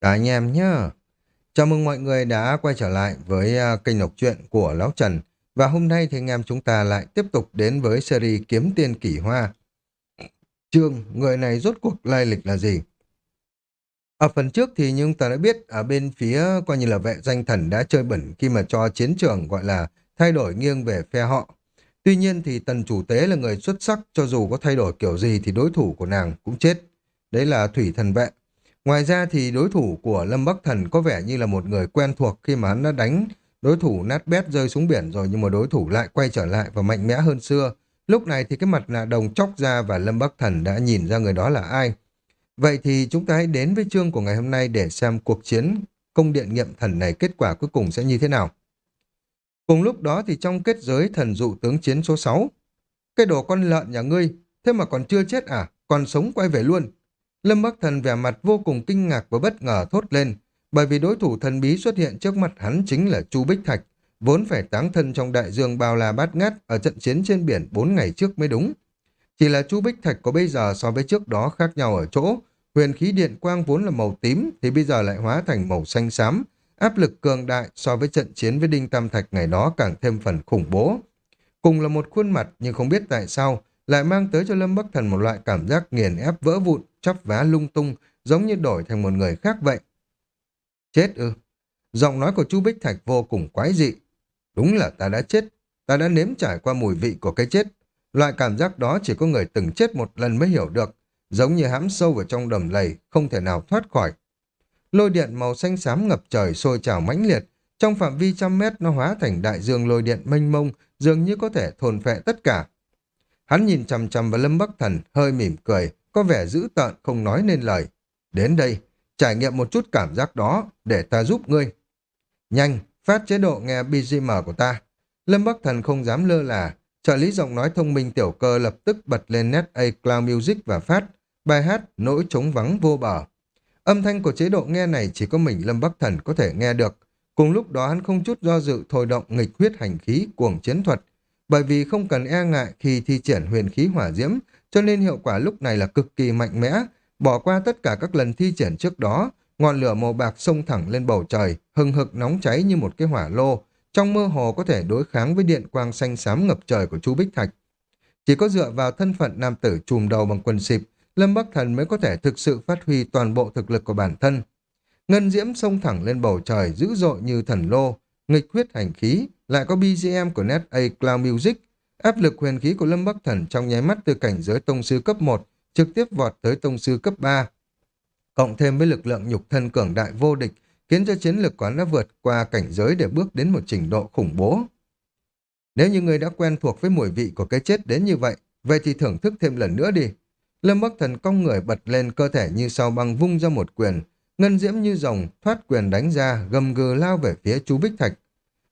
Cả anh em nhá. Chào mừng mọi người đã quay trở lại với à, kênh đọc truyện của Lão Trần. Và hôm nay thì anh em chúng ta lại tiếp tục đến với series Kiếm Tiên Kỷ Hoa. Trương, người này rốt cuộc lai lịch là gì? Ở phần trước thì nhưng ta đã biết ở bên phía coi như là vệ danh thần đã chơi bẩn khi mà cho chiến trường gọi là thay đổi nghiêng về phe họ. Tuy nhiên thì tần chủ tế là người xuất sắc cho dù có thay đổi kiểu gì thì đối thủ của nàng cũng chết. Đấy là thủy thần vệ. Ngoài ra thì đối thủ của Lâm Bắc Thần có vẻ như là một người quen thuộc khi mà hắn đã đánh đối thủ nát bét rơi xuống biển rồi nhưng mà đối thủ lại quay trở lại và mạnh mẽ hơn xưa. Lúc này thì cái mặt nạ đồng chóc ra và Lâm Bắc Thần đã nhìn ra người đó là ai. Vậy thì chúng ta hãy đến với chương của ngày hôm nay để xem cuộc chiến công điện nghiệm thần này kết quả cuối cùng sẽ như thế nào. Cùng lúc đó thì trong kết giới thần dụ tướng chiến số 6, cái đồ con lợn nhà ngươi, thế mà còn chưa chết à, còn sống quay về luôn. Lâm Bắc Thần vẻ mặt vô cùng kinh ngạc và bất ngờ thốt lên, bởi vì đối thủ thần bí xuất hiện trước mặt hắn chính là Chu Bích Thạch, vốn phải táng thân trong đại dương bao la bát ngát ở trận chiến trên biển 4 ngày trước mới đúng. Chỉ là Chu Bích Thạch có bây giờ so với trước đó khác nhau ở chỗ, huyền khí điện quang vốn là màu tím thì bây giờ lại hóa thành màu xanh xám, áp lực cường đại so với trận chiến với Đinh Tam Thạch ngày đó càng thêm phần khủng bố. Cùng là một khuôn mặt nhưng không biết tại sao lại mang tới cho Lâm Bắc Thần một loại cảm giác nghiền ép vỡ vụn, chắp vá lung tung, giống như đổi thành một người khác vậy. Chết ư? Giọng nói của chú Bích Thạch vô cùng quái dị. Đúng là ta đã chết, ta đã nếm trải qua mùi vị của cái chết. Loại cảm giác đó chỉ có người từng chết một lần mới hiểu được, giống như hãm sâu vào trong đầm lầy, không thể nào thoát khỏi. Lôi điện màu xanh xám ngập trời sôi trào mãnh liệt, trong phạm vi trăm mét nó hóa thành đại dương lôi điện mênh mông, dường như có thể thôn phệ tất cả. Hắn nhìn chằm chằm vào Lâm Bắc Thần, hơi mỉm cười, có vẻ dữ tợn không nói nên lời. Đến đây, trải nghiệm một chút cảm giác đó để ta giúp ngươi. Nhanh, phát chế độ nghe BGM của ta. Lâm Bắc Thần không dám lơ là, trợ lý giọng nói thông minh tiểu cơ lập tức bật lên nét A Cloud Music và phát bài hát Nỗi trống vắng vô bờ. Âm thanh của chế độ nghe này chỉ có mình Lâm Bắc Thần có thể nghe được. Cùng lúc đó hắn không chút do dự thôi động nghịch huyết hành khí cuồng chiến thuật, bởi vì không cần e ngại khi thi triển huyền khí hỏa diễm, cho nên hiệu quả lúc này là cực kỳ mạnh mẽ. Bỏ qua tất cả các lần thi triển trước đó, ngọn lửa màu bạc xông thẳng lên bầu trời, hừng hực nóng cháy như một cái hỏa lô, trong mơ hồ có thể đối kháng với điện quang xanh xám ngập trời của chú Bích Thạch. Chỉ có dựa vào thân phận nam tử chùm đầu bằng quần xịp, Lâm Bắc Thần mới có thể thực sự phát huy toàn bộ thực lực của bản thân. Ngân diễm xông thẳng lên bầu trời dữ dội như thần lô, nghịch huyết hành khí, lại có BGM của Net A Cloud Music. Áp lực huyền khí của Lâm Bắc Thần trong nháy mắt từ cảnh giới tông sư cấp 1 trực tiếp vọt tới tông sư cấp 3. Cộng thêm với lực lượng nhục thân cường đại vô địch, khiến cho chiến lực quán đã vượt qua cảnh giới để bước đến một trình độ khủng bố. Nếu như người đã quen thuộc với mùi vị của cái chết đến như vậy, vậy thì thưởng thức thêm lần nữa đi. Lâm Bắc Thần cong người bật lên cơ thể như sao băng vung ra một quyền, ngân diễm như rồng thoát quyền đánh ra, gầm gừ lao về phía chú Bích Thạch.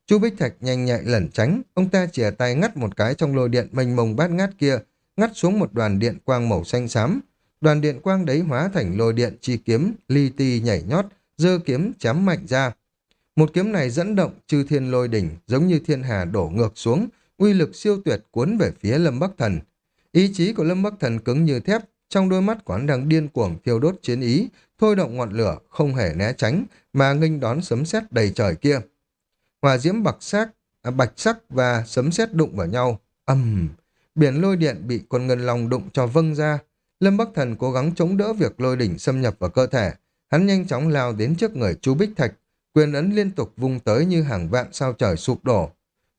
Chu Bích Thạch nhanh nhạy lẩn tránh, ông ta chìa tay ngắt một cái trong lôi điện mênh mông bát ngát kia, ngắt xuống một đoàn điện quang màu xanh xám. Đoàn điện quang đấy hóa thành lôi điện chi kiếm, li ti nhảy nhót, dơ kiếm chém mạnh ra. Một kiếm này dẫn động chư thiên lôi đỉnh, giống như thiên hà đổ ngược xuống, uy lực siêu tuyệt cuốn về phía Lâm Bắc Thần. Ý chí của Lâm Bắc Thần cứng như thép, trong đôi mắt quán đang điên cuồng thiêu đốt chiến ý, thôi động ngọn lửa, không hề né tránh, mà nghênh đón sấm sét đầy trời kia. Hỏa diễm bạc sắc, à, bạch sắc và sấm sét đụng vào nhau. ầm, biển lôi điện bị con ngân long đụng cho vâng ra. Lâm Bắc Thần cố gắng chống đỡ việc lôi đỉnh xâm nhập vào cơ thể. Hắn nhanh chóng lao đến trước người Chu Bích Thạch, quyền ấn liên tục vung tới như hàng vạn sao trời sụp đổ.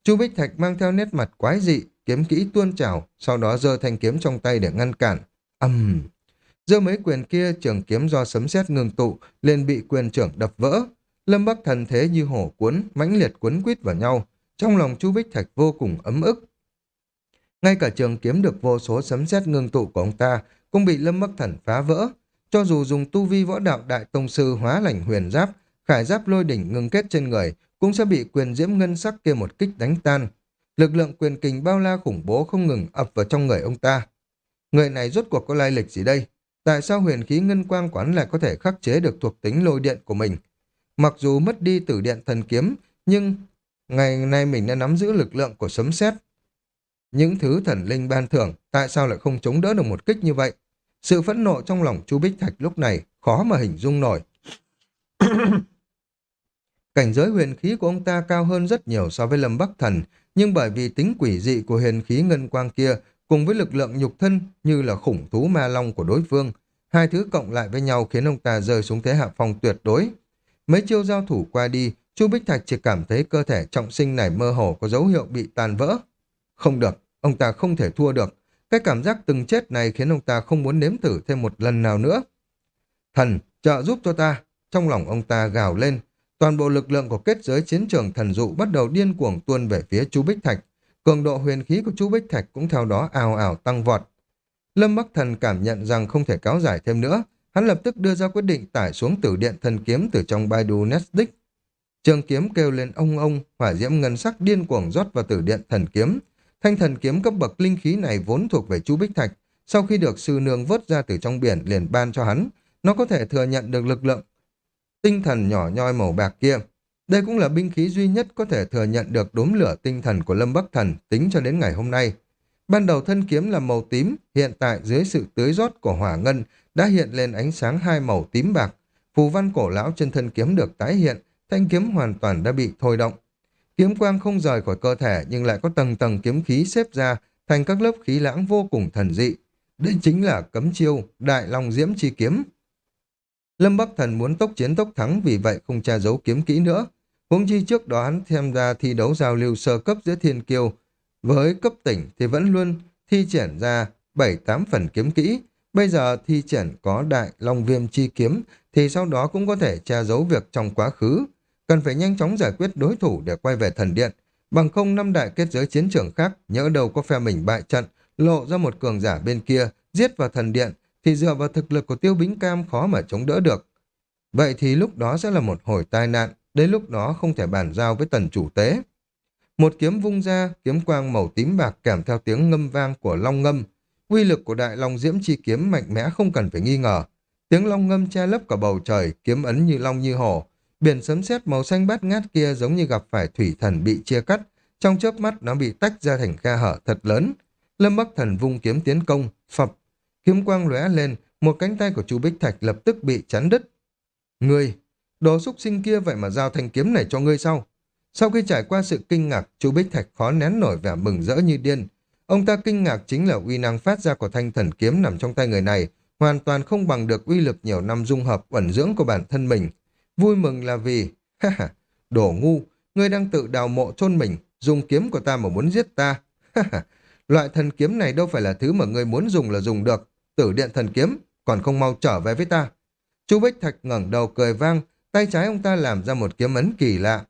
Chu Bích Thạch mang theo nét mặt quái dị, kiếm kỹ tuôn trào, sau đó giơ thanh kiếm trong tay để ngăn cản. ầm, giơ mấy quyền kia trường kiếm do sấm sét ngừng tụ liền bị quyền trưởng đập vỡ Lâm Bắc thần thế như hổ cuốn, mãnh liệt cuốn quýt vào nhau. Trong lòng chú Bích Thạch vô cùng ấm ức. Ngay cả trường kiếm được vô số sấm sét ngưng tụ của ông ta cũng bị Lâm Bắc Thần phá vỡ. Cho dù dùng tu vi võ đạo đại tông sư hóa lành huyền giáp, khải giáp lôi đỉnh ngưng kết trên người, cũng sẽ bị quyền diễm ngân sắc kia một kích đánh tan. Lực lượng quyền kình bao la khủng bố không ngừng ập vào trong người ông ta. Người này rốt cuộc có lai lịch gì đây? Tại sao huyền khí ngân quang quán lại có thể khắc chế được thuộc tính lôi điện của mình? Mặc dù mất đi tử điện thần kiếm, nhưng ngày nay mình đã nắm giữ lực lượng của sấm sét. Những thứ thần linh ban thưởng, tại sao lại không chống đỡ được một kích như vậy? Sự phẫn nộ trong lòng chú Bích Thạch lúc này khó mà hình dung nổi. Cảnh giới huyền khí của ông ta cao hơn rất nhiều so với Lâm Bắc Thần, nhưng bởi vì tính quỷ dị của huyền khí ngân quang kia cùng với lực lượng nhục thân như là khủng thú ma long của đối phương, hai thứ cộng lại với nhau khiến ông ta rơi xuống thế hạ phong tuyệt đối. Mấy chiêu giao thủ qua đi, Chu Bích Thạch chỉ cảm thấy cơ thể trọng sinh này mơ hồ có dấu hiệu bị tàn vỡ. Không được, ông ta không thể thua được. Cái cảm giác từng chết này khiến ông ta không muốn nếm thử thêm một lần nào nữa. Thần, trợ giúp cho ta. Trong lòng ông ta gào lên. Toàn bộ lực lượng của kết giới chiến trường thần dụ bắt đầu điên cuồng tuôn về phía Chu Bích Thạch. Cường độ huyền khí của Chu Bích Thạch cũng theo đó ào ào tăng vọt. Lâm Bắc Thần cảm nhận rằng không thể kéo dài thêm nữa. Hắn lập tức đưa ra quyết định tải xuống tử điện thần kiếm từ trong Baidu Netflix. Trường kiếm kêu lên ông ông, hỏa diễm ngân sắc điên cuồng rót vào tử điện thần kiếm. Thanh thần kiếm cấp bậc linh khí này vốn thuộc về Chu Bích Thạch. Sau khi được sư nương vớt ra từ trong biển liền ban cho hắn, nó có thể thừa nhận được lực lượng tinh thần nhỏ nhoi màu bạc kia. Đây cũng là binh khí duy nhất có thể thừa nhận được đốm lửa tinh thần của Lâm Bắc Thần tính cho đến ngày hôm nay. Ban đầu thân kiếm là màu tím, hiện tại dưới sự tưới rót của hỏa ngân đã hiện lên ánh sáng hai màu tím bạc. Phù văn cổ lão trên thân kiếm được tái hiện, thanh kiếm hoàn toàn đã bị thôi động. Kiếm quang không rời khỏi cơ thể nhưng lại có tầng tầng kiếm khí xếp ra thành các lớp khí lãng vô cùng thần dị. Đây chính là cấm chiêu, đại long diễm chi kiếm. Lâm Bắc Thần muốn tốc chiến tốc thắng vì vậy không tra giấu kiếm kỹ nữa. Huống chi trước đó hắn tham gia thi đấu giao lưu sơ cấp giữa thiên kiêu. Với cấp tỉnh thì vẫn luôn thi triển ra 7-8 phần kiếm kỹ. Bây giờ thi triển có đại long viêm chi kiếm thì sau đó cũng có thể che giấu việc trong quá khứ. Cần phải nhanh chóng giải quyết đối thủ để quay về thần điện. Bằng không năm đại kết giới chiến trường khác nhỡ đầu có phe mình bại trận lộ ra một cường giả bên kia giết vào thần điện thì dựa vào thực lực của tiêu bính cam khó mà chống đỡ được. Vậy thì lúc đó sẽ là một hồi tai nạn, đến lúc đó không thể bàn giao với tần chủ tế. Một kiếm vung ra, kiếm quang màu tím bạc kèm theo tiếng ngâm vang của long ngâm. Quy lực của đại long diễm chi kiếm mạnh mẽ không cần phải nghi ngờ. Tiếng long ngâm che lấp cả bầu trời, kiếm ấn như long như hổ. Biển sấm sét màu xanh bát ngát kia giống như gặp phải thủy thần bị chia cắt. Trong chớp mắt nó bị tách ra thành khe hở thật lớn. Lâm Bắc Thần vung kiếm tiến công, phập Kiếm quang lóe lên, một cánh tay của chú Bích Thạch lập tức bị chắn đứt. Ngươi, đồ xúc sinh kia vậy mà giao thanh kiếm này cho ngươi sao? Sau khi trải qua sự kinh ngạc, chú Bích Thạch khó nén nổi vẻ mừng rỡ như điên. Ông ta kinh ngạc chính là uy năng phát ra của thanh thần kiếm nằm trong tay người này, hoàn toàn không bằng được uy lực nhiều năm dung hợp ẩn dưỡng của bản thân mình. Vui mừng là vì, ha ha, đồ ngu, ngươi đang tự đào mộ chôn mình, dùng kiếm của ta mà muốn giết ta. Ha ha, loại thần kiếm này đâu phải là thứ mà ngươi muốn dùng là dùng được tử điện thần kiếm, còn không mau trở về với ta. Chu Bích Thạch ngẩng đầu cười vang, tay trái ông ta làm ra một kiếm ấn kỳ lạ.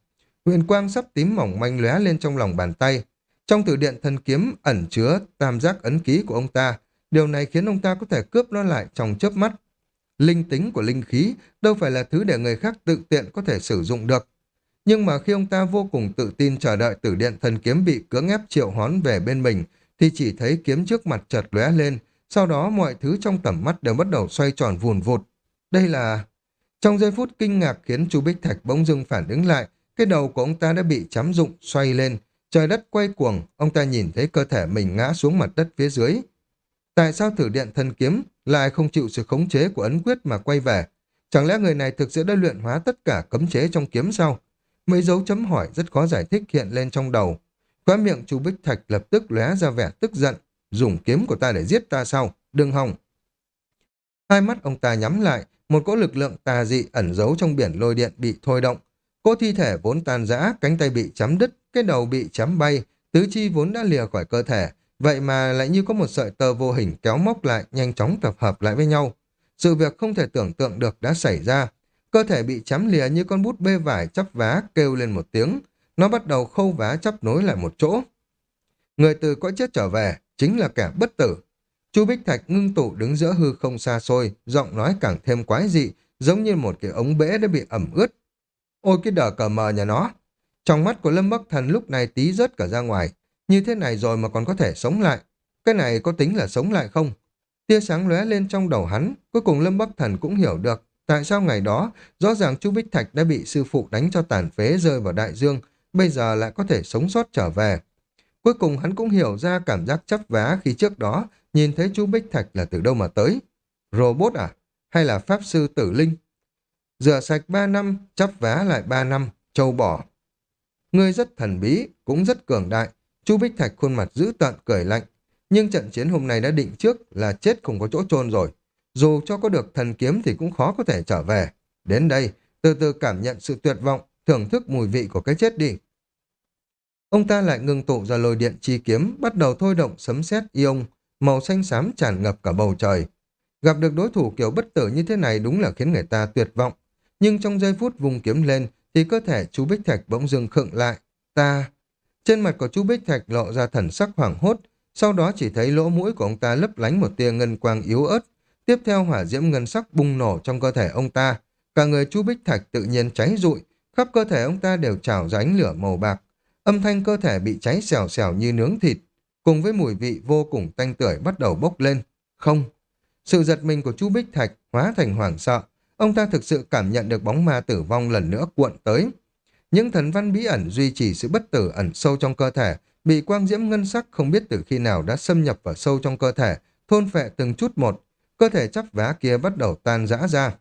Huyền quang sắp tím mỏng manh lóe lên trong lòng bàn tay. Trong tử điện thần kiếm ẩn chứa tam giác ấn ký của ông ta, điều này khiến ông ta có thể cướp nó lại trong chớp mắt. Linh tính của linh khí đâu phải là thứ để người khác tự tiện có thể sử dụng được. Nhưng mà khi ông ta vô cùng tự tin chờ đợi tử điện thần kiếm bị cưỡng ép triệu hoán về bên mình, thì chỉ thấy kiếm trước mặt chợt lóe lên, sau đó mọi thứ trong tầm mắt đều bắt đầu xoay tròn vùn vụt. Đây là... Trong giây phút kinh ngạc khiến chu Bích Thạch bỗng dưng phản ứng lại, cái đầu của ông ta đã bị chấm dụng, xoay lên. Trời đất quay cuồng, ông ta nhìn thấy cơ thể mình ngã xuống mặt đất phía dưới. Tại sao thử điện thần kiếm lại không chịu sự khống chế của ấn quyết mà quay về? Chẳng lẽ người này thực sự đã luyện hóa tất cả cấm chế trong kiếm sao? Mấy dấu chấm hỏi rất khó giải thích hiện lên trong đầu. Khóa miệng chú Bích Thạch lập tức lóe ra vẻ tức giận dùng kiếm của ta để giết ta sao? Đừng hòng. Hai mắt ông ta nhắm lại, một cỗ lực lượng tà dị ẩn giấu trong biển lôi điện bị thôi động. Cỗ thi thể vốn tan rã, cánh tay bị chấm đứt, cái đầu bị chém bay, tứ chi vốn đã lìa khỏi cơ thể, vậy mà lại như có một sợi tơ vô hình kéo móc lại, nhanh chóng tập hợp lại với nhau. Sự việc không thể tưởng tượng được đã xảy ra. Cơ thể bị chém lìa như con bút bê vải chắp vá kêu lên một tiếng. Nó bắt đầu khâu vá chắp nối lại một chỗ. Người từ cõi chết trở về, chính là kẻ bất tử. Chu Bích Thạch ngưng tụ đứng giữa hư không xa xôi, giọng nói càng thêm quái dị, giống như một cái ống bể đã bị ẩm ướt. Ôi cái đờ cờ mờ nhà nó! Trong mắt của Lâm Bắc Thần lúc này tí rớt cả ra ngoài. Như thế này rồi mà còn có thể sống lại. Cái này có tính là sống lại không? Tia sáng lóe lên trong đầu hắn, cuối cùng Lâm Bắc Thần cũng hiểu được tại sao ngày đó rõ ràng Chu Bích Thạch đã bị sư phụ đánh cho tàn phế rơi vào đại dương, bây giờ lại có thể sống sót trở về. Cuối cùng hắn cũng hiểu ra cảm giác chấp vá khi trước đó nhìn thấy chú Bích Thạch là từ đâu mà tới. Robot à? Hay là Pháp Sư Tử Linh? Rửa sạch ba năm, chấp vá lại ba năm, châu bỏ. Ngươi rất thần bí, cũng rất cường đại. Chu Bích Thạch khuôn mặt dữ tợn cười lạnh. Nhưng trận chiến hôm nay đã định trước là chết không có chỗ chôn rồi. Dù cho có được thần kiếm thì cũng khó có thể trở về. Đến đây, từ từ cảm nhận sự tuyệt vọng, thưởng thức mùi vị của cái chết đi. Ông ta lại ngừng tụ ra lôi điện chi kiếm, bắt đầu thôi động sấm sét ion, màu xanh xám tràn ngập cả bầu trời. Gặp được đối thủ kiểu bất tử như thế này đúng là khiến người ta tuyệt vọng. Nhưng trong giây phút vùng kiếm lên thì cơ thể chú Bích Thạch bỗng dưng khựng lại. Ta... Trên mặt của chú Bích Thạch lộ ra thần sắc hoảng hốt, sau đó chỉ thấy lỗ mũi của ông ta lấp lánh một tia ngân quang yếu ớt. Tiếp theo hỏa diễm ngân sắc bùng nổ trong cơ thể ông ta. Cả người chú Bích Thạch tự nhiên cháy rụi, khắp cơ thể ông ta đều trào ra ánh lửa màu bạc. Âm thanh cơ thể bị cháy xèo xèo như nướng thịt, cùng với mùi vị vô cùng tanh tưởi bắt đầu bốc lên. Không! Sự giật mình của chú Bích Thạch hóa thành hoảng sợ. Ông ta thực sự cảm nhận được bóng ma tử vong lần nữa cuộn tới. Những thần văn bí ẩn duy trì sự bất tử ẩn sâu trong cơ thể, bị quang diễm ngân sắc không biết từ khi nào đã xâm nhập vào sâu trong cơ thể, thôn phệ từng chút một. Cơ thể chắp vá kia bắt đầu tan rã ra.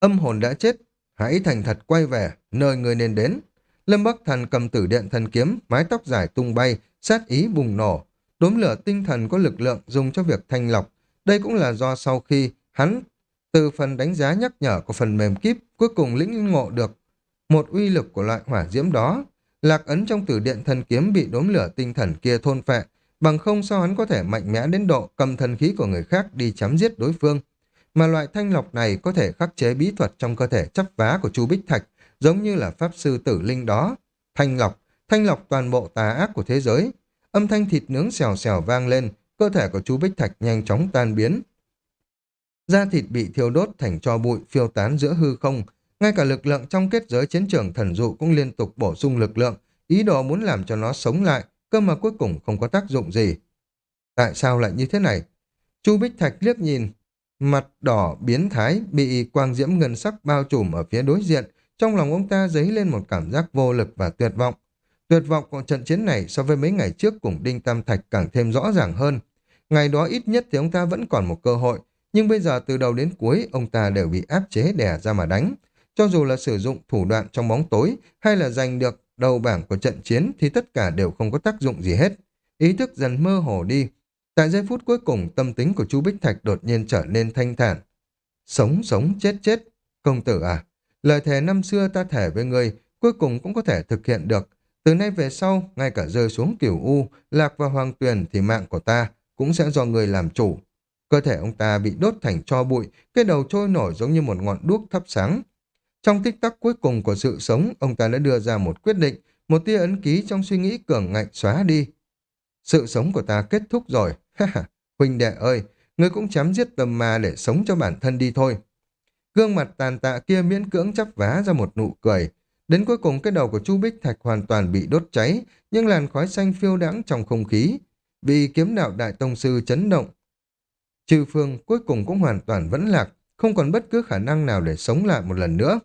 Âm hồn đã chết, hãy thành thật quay về, nơi người nên đến. Lâm Bắc Thần cầm tử điện thần kiếm, mái tóc dài tung bay, sát ý bùng nổ. Đốm lửa tinh thần có lực lượng dùng cho việc thanh lọc. Đây cũng là do sau khi hắn từ phần đánh giá nhắc nhở của phần mềm kíp cuối cùng lĩnh ngộ được một uy lực của loại hỏa diễm đó. Lạc ấn trong tử điện thần kiếm bị đốm lửa tinh thần kia thôn phệ, bằng không sao hắn có thể mạnh mẽ đến độ cầm thần khí của người khác đi chém giết đối phương. Mà loại thanh lọc này có thể khắc chế bí thuật trong cơ thể chấp vá của chu Bích Thạch, giống như là pháp sư tử linh đó. Thanh lọc, thanh lọc toàn bộ tà ác của thế giới. Âm thanh thịt nướng xèo xèo vang lên, cơ thể của chú Bích Thạch nhanh chóng tan biến. Da thịt bị thiêu đốt thành cho bụi phiêu tán giữa hư không, ngay cả lực lượng trong kết giới chiến trường thần dụ cũng liên tục bổ sung lực lượng, ý đồ muốn làm cho nó sống lại, cơ mà cuối cùng không có tác dụng gì. Tại sao lại như thế này? Chu Bích Thạch liếc nhìn, mặt đỏ biến thái bị quang diễm ngân sắc bao trùm ở phía đối diện, trong lòng ông ta dấy lên một cảm giác vô lực và tuyệt vọng. Tuyệt vọng của trận chiến này so với mấy ngày trước cùng Đinh Tam Thạch càng thêm rõ ràng hơn. Ngày đó ít nhất thì ông ta vẫn còn một cơ hội, nhưng bây giờ từ đầu đến cuối ông ta đều bị áp chế đè ra mà đánh. Cho dù là sử dụng thủ đoạn trong bóng tối hay là giành được đầu bảng của trận chiến thì tất cả đều không có tác dụng gì hết. Ý thức dần mơ hồ đi. Tại giây phút cuối cùng tâm tính của chú Bích Thạch đột nhiên trở nên thanh thản. Sống sống chết chết. Công tử à, lời thề năm xưa ta thề với người cuối cùng cũng có thể thực hiện được. Từ nay về sau, ngay cả rơi xuống kiểu U, lạc vào hoàng tuyền thì mạng của ta cũng sẽ do người làm chủ. Cơ thể ông ta bị đốt thành cho bụi, cái đầu trôi nổi giống như một ngọn đuốc thắp sáng. Trong tích tắc cuối cùng của sự sống, ông ta đã đưa ra một quyết định, một tia ấn ký trong suy nghĩ cường ngạnh xóa đi. Sự sống của ta kết thúc rồi. Huynh đệ ơi, ngươi cũng chém giết tầm ma để sống cho bản thân đi thôi. Gương mặt tàn tạ kia miễn cưỡng chắp vá ra một nụ cười. Đến cuối cùng cái đầu của Chu Bích Thạch hoàn toàn bị đốt cháy, nhưng làn khói xanh phiêu đãng trong không khí. Bị kiếm đạo đại tông sư chấn động, Trừ phương cuối cùng cũng hoàn toàn vẫn lạc, không còn bất cứ khả năng nào để sống lại một lần nữa.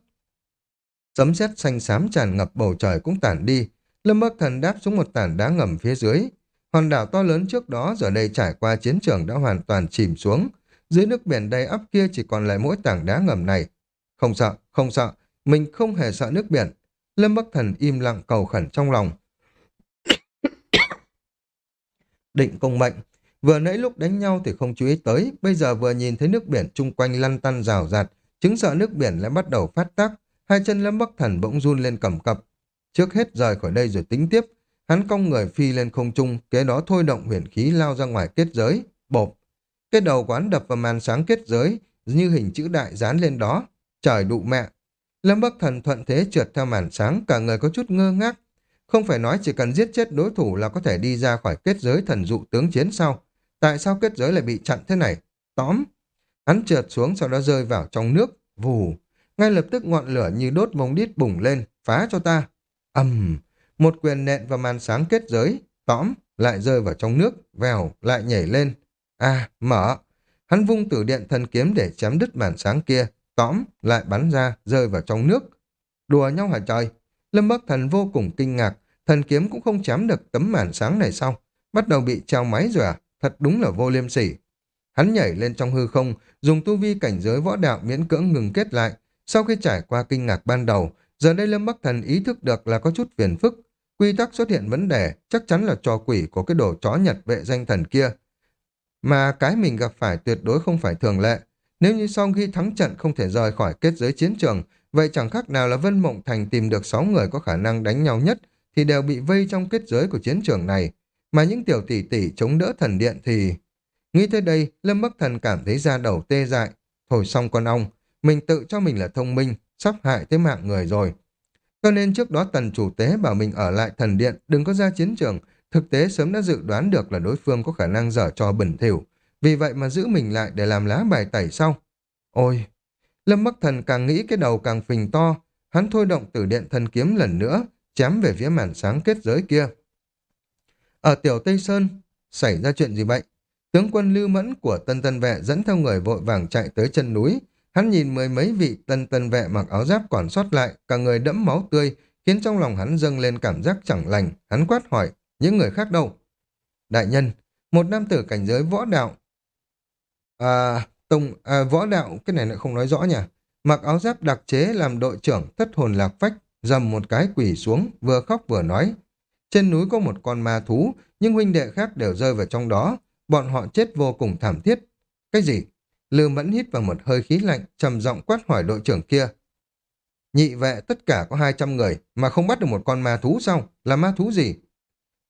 Sấm sét xanh xám tràn ngập bầu trời cũng tản đi, Lâm Bắc Thần đáp xuống một tảng đá ngầm phía dưới. Hòn đảo to lớn trước đó giờ đây trải qua chiến trường đã hoàn toàn chìm xuống. Dưới nước biển đầy ấp kia chỉ còn lại mỗi tảng đá ngầm này. Không sợ, không sợ, mình không hề sợ nước biển. Lâm Bắc Thần im lặng cầu khẩn trong lòng. Định công mệnh, Vừa nãy lúc đánh nhau thì không chú ý tới, bây giờ vừa nhìn thấy nước biển chung quanh lăn tăn rào rạt, chứng sợ nước biển lại bắt đầu phát tác, hai chân lâm bắc thần bỗng run lên cầm cập. Trước hết rời khỏi đây rồi tính tiếp, hắn cong người phi lên không trung, kế đó thôi động huyền khí lao ra ngoài kết giới, bộp. Cái đầu quán đập vào màn sáng kết giới, như hình chữ đại dán lên đó. Trời đụ mẹ! Lâm Bắc Thần thuận thế trượt theo màn sáng, cả người có chút ngơ ngác. Không phải nói chỉ cần giết chết đối thủ là có thể đi ra khỏi kết giới thần dụ tướng chiến sau. Tại sao kết giới lại bị chặn thế này? Tóm! Hắn trượt xuống sau đó rơi vào trong nước. Vù! Ngay lập tức ngọn lửa như đốt mông đít bùng lên. Phá cho ta! ầm, Một quyền nện vào màn sáng kết giới. Tóm! Lại rơi vào trong nước. Vèo! Lại nhảy lên. À! Mở! Hắn vung tử điện thần kiếm để chém đứt màn sáng kia. Tóm! Lại bắn ra. Rơi vào trong nước. Đùa nhau hả trời? Lâm Bắc Thần vô cùng kinh ngạc. Thần kiếm cũng không chém được tấm màn sáng này sau Bắt đầu bị treo máy rồi à? Thật đúng là vô liêm sỉ. Hắn nhảy lên trong hư không, dùng tu vi cảnh giới võ đạo miễn cưỡng ngừng kết lại, Sau khi trải qua kinh ngạc ban đầu, giờ đây Lâm Bắc Thần ý thức được là có chút phiền phức. Quy tắc xuất hiện vấn đề, chắc chắn là trò quỷ của cái đồ chó nhật vệ danh thần kia. Mà cái mình gặp phải tuyệt đối không phải thường lệ. Nếu như sau khi thắng trận không thể rời khỏi kết giới chiến trường, vậy chẳng khác nào là Vân Mộng Thành tìm được 6 người có khả năng đánh nhau nhất thì đều bị vây trong kết giới của chiến trường này. Mà những tiểu tỷ tỷ chống đỡ thần điện thì... Nghĩ tới đây, Lâm Bắc Thần cảm thấy da đầu tê dại. Thôi xong con ong, mình tự cho mình là thông minh, sắp hại tới mạng người rồi. Cho nên trước đó tần chủ tế bảo mình ở lại thần điện, đừng có ra chiến trường. Thực tế sớm đã dự đoán được là đối phương có khả năng dở trò bẩn thỉu. Vì vậy mà giữ mình lại để làm lá bài tẩy sau. Ôi! Lâm Bắc Thần càng nghĩ cái đầu càng phình to. Hắn thôi động tử điện thần kiếm lần nữa, chém về phía màn sáng kết giới kia. Ở tiểu Tây Sơn, xảy ra chuyện gì vậy? Tướng quân Lưu Mẫn của Tân Tân Vệ dẫn theo người vội vàng chạy tới chân núi. Hắn nhìn mười mấy vị Tân Tân Vệ mặc áo giáp còn sót lại, cả người đẫm máu tươi, khiến trong lòng hắn dâng lên cảm giác chẳng lành. Hắn quát hỏi, những người khác đâu? Đại nhân, một nam tử cảnh giới võ đạo. À, tông, à, võ đạo, cái này lại không nói rõ nhỉ? Mặc áo giáp đặc chế làm đội trưởng thất hồn lạc phách, dầm một cái quỷ xuống, vừa khóc vừa nói. Trên núi có một con ma thú, nhưng huynh đệ khác đều rơi vào trong đó. Bọn họ chết vô cùng thảm thiết. Cái gì? Lưu Mẫn hít vào một hơi khí lạnh, trầm giọng quát hỏi đội trưởng kia. Nhị vệ tất cả có 200 người, mà không bắt được một con ma thú sao? Là ma thú gì?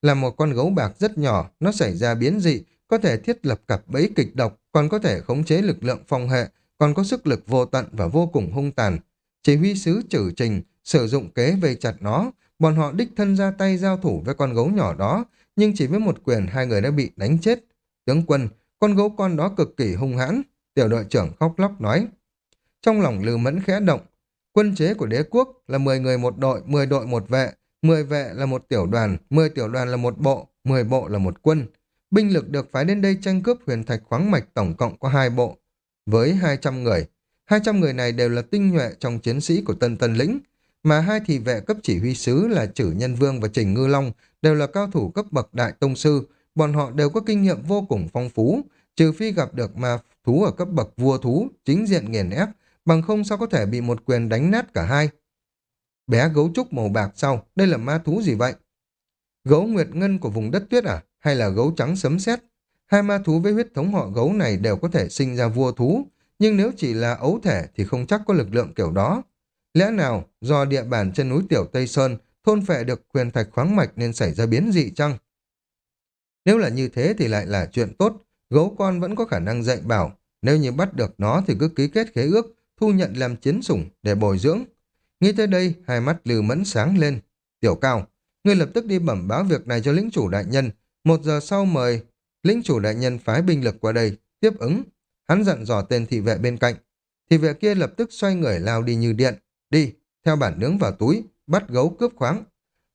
Là một con gấu bạc rất nhỏ, nó xảy ra biến dị, có thể thiết lập cặp bẫy kịch độc, còn có thể khống chế lực lượng phong hệ, còn có sức lực vô tận và vô cùng hung tàn. Chỉ huy sứ trừ trình, sử dụng kế vây chặt nó, bọn họ đích thân ra tay giao thủ với con gấu nhỏ đó, nhưng chỉ với một quyền hai người đã bị đánh chết. Tướng quân, con gấu con đó cực kỳ hung hãn, tiểu đội trưởng khóc lóc nói. Trong lòng Lưu Mẫn khẽ động, quân chế của đế quốc là 10 người một đội, 10 đội một vệ, 10 vệ là một tiểu đoàn, 10 tiểu đoàn là một bộ, 10 bộ là một quân. Binh lực được phái đến đây tranh cướp huyền thạch khoáng mạch tổng cộng có hai bộ, với 200 người. 200 người này đều là tinh nhuệ trong chiến sĩ của Tân Tân Lĩnh, mà hai thị vệ cấp chỉ huy sứ là Chử Nhân Vương và Trình Ngư Long đều là cao thủ cấp bậc đại tông sư, bọn họ đều có kinh nghiệm vô cùng phong phú, trừ phi gặp được ma thú ở cấp bậc vua thú, chính diện nghiền ép, bằng không sao có thể bị một quyền đánh nát cả hai. Bé gấu trúc màu bạc sau, đây là ma thú gì vậy? Gấu nguyệt ngân của vùng đất tuyết à? Hay là gấu trắng sấm sét? Hai ma thú với huyết thống họ gấu này đều có thể sinh ra vua thú, nhưng nếu chỉ là ấu thể thì không chắc có lực lượng kiểu đó. Lẽ nào do địa bàn trên núi Tiểu Tây Sơn thôn phệ được quyền thạch khoáng mạch nên xảy ra biến dị chăng? Nếu là như thế thì lại là chuyện tốt, gấu con vẫn có khả năng dạy bảo, nếu như bắt được nó thì cứ ký kết khế ước, thu nhận làm chiến sủng để bồi dưỡng. Nghĩ tới đây, hai mắt Lưu Mẫn sáng lên. Tiểu Cao, ngươi lập tức đi bẩm báo việc này cho lĩnh chủ đại nhân. Một giờ sau mời lĩnh chủ đại nhân phái binh lực qua đây, tiếp ứng. Hắn dặn dò tên thị vệ bên cạnh. Thị vệ kia lập tức xoay người lao đi như điện. Đi, theo bản nướng vào túi, bắt gấu cướp khoáng.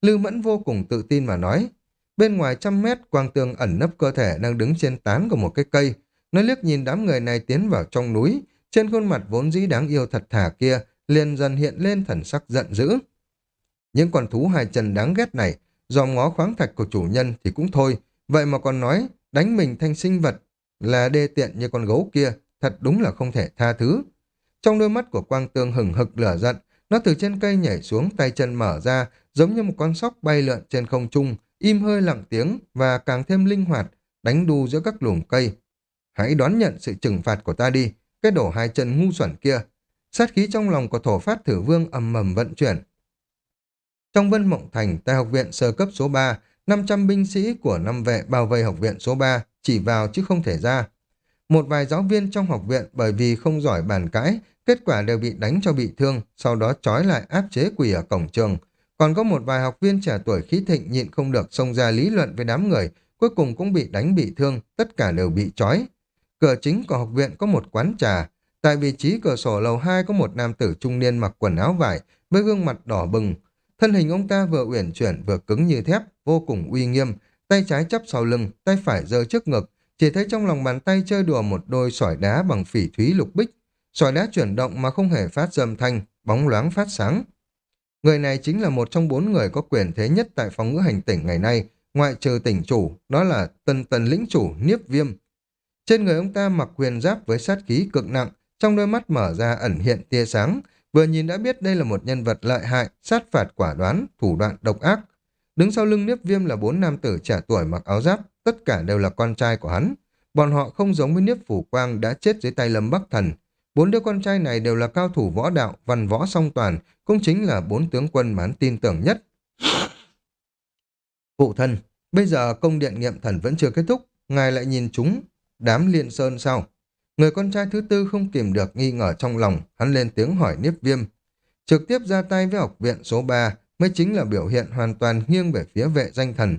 Lưu Mẫn vô cùng tự tin mà nói. Bên ngoài trăm mét, quang tường ẩn nấp cơ thể đang đứng trên tán của một cái cây. Nó liếc nhìn đám người này tiến vào trong núi. Trên khuôn mặt vốn dĩ đáng yêu thật thà kia, liền dần hiện lên thần sắc giận dữ. Những con thú hai chân đáng ghét này, dòm ngó khoáng thạch của chủ nhân thì cũng thôi, vậy mà còn nói đánh mình thanh sinh vật là đê tiện như con gấu kia, thật đúng là không thể tha thứ. Trong đôi mắt của quang tương hừng hực lửa giận, nó từ trên cây nhảy xuống tay chân mở ra, giống như một con sóc bay lượn trên không trung, im hơi lặng tiếng và càng thêm linh hoạt, đánh đu giữa các lùm cây. Hãy đón nhận sự trừng phạt của ta đi, cái đổ hai chân ngu xuẩn kia. Sát khí trong lòng của thổ phát thử vương ầm mầm vận chuyển. Trong Vân Mộng Thành, tại học viện sơ cấp số 3, 500 binh sĩ của năm vệ bao vây học viện số 3, chỉ vào chứ không thể ra. Một vài giáo viên trong học viện bởi vì không giỏi bàn cãi, kết quả đều bị đánh cho bị thương, sau đó trói lại áp chế quỷ ở cổng trường. Còn có một vài học viên trẻ tuổi khí thịnh nhịn không được xông ra lý luận với đám người, cuối cùng cũng bị đánh bị thương, tất cả đều bị trói. Cửa chính của học viện có một quán trà, tại vị trí cửa sổ lầu 2 có một nam tử trung niên mặc quần áo vải, với gương mặt đỏ bừng. Thân hình ông ta vừa uyển chuyển vừa cứng như thép, vô cùng uy nghiêm, tay trái chắp sau lưng, tay phải giơ trước ngực, chỉ thấy trong lòng bàn tay chơi đùa một đôi sỏi đá bằng phỉ thúy lục bích. Sỏi đá chuyển động mà không hề phát dâm thanh, bóng loáng phát sáng. Người này chính là một trong bốn người có quyền thế nhất tại phòng ngữ hành tỉnh ngày nay, ngoại trừ tỉnh chủ, đó là tân tần lĩnh chủ Niếp Viêm. Trên người ông ta mặc quyền giáp với sát khí cực nặng, trong đôi mắt mở ra ẩn hiện tia sáng, Vừa nhìn đã biết đây là một nhân vật lợi hại, sát phạt quả đoán, thủ đoạn độc ác. Đứng sau lưng Niếp Viêm là bốn nam tử trẻ tuổi mặc áo giáp, tất cả đều là con trai của hắn. Bọn họ không giống với Niếp Phủ Quang đã chết dưới tay Lâm Bắc Thần. Bốn đứa con trai này đều là cao thủ võ đạo, văn võ song toàn, cũng chính là bốn tướng quân mà hắn tin tưởng nhất. Phụ thân, bây giờ công điện nghiệm thần vẫn chưa kết thúc, ngài lại nhìn chúng đám liên sơn sao? Người con trai thứ tư không kìm được nghi ngờ trong lòng, hắn lên tiếng hỏi Niếp Viêm. Trực tiếp ra tay với học viện số 3 mới chính là biểu hiện hoàn toàn nghiêng về phía vệ danh thần.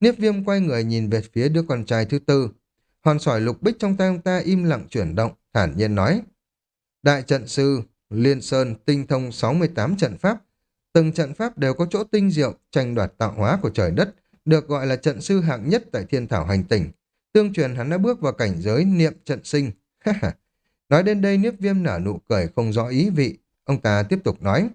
Niếp Viêm quay người nhìn về phía đứa con trai thứ tư. Hòn sỏi lục bích trong tay ông ta im lặng chuyển động, thản nhiên nói. Đại trận sư, Liên Sơn, tinh thông 68 trận pháp. Từng trận pháp đều có chỗ tinh diệu, tranh đoạt tạo hóa của trời đất, được gọi là trận sư hạng nhất tại thiên thảo hành tỉnh. Tương truyền hắn đã bước vào cảnh giới niệm trận sinh, nói đến đây Niếp Viêm nở nụ cười không rõ ý vị. Ông ta tiếp tục nói.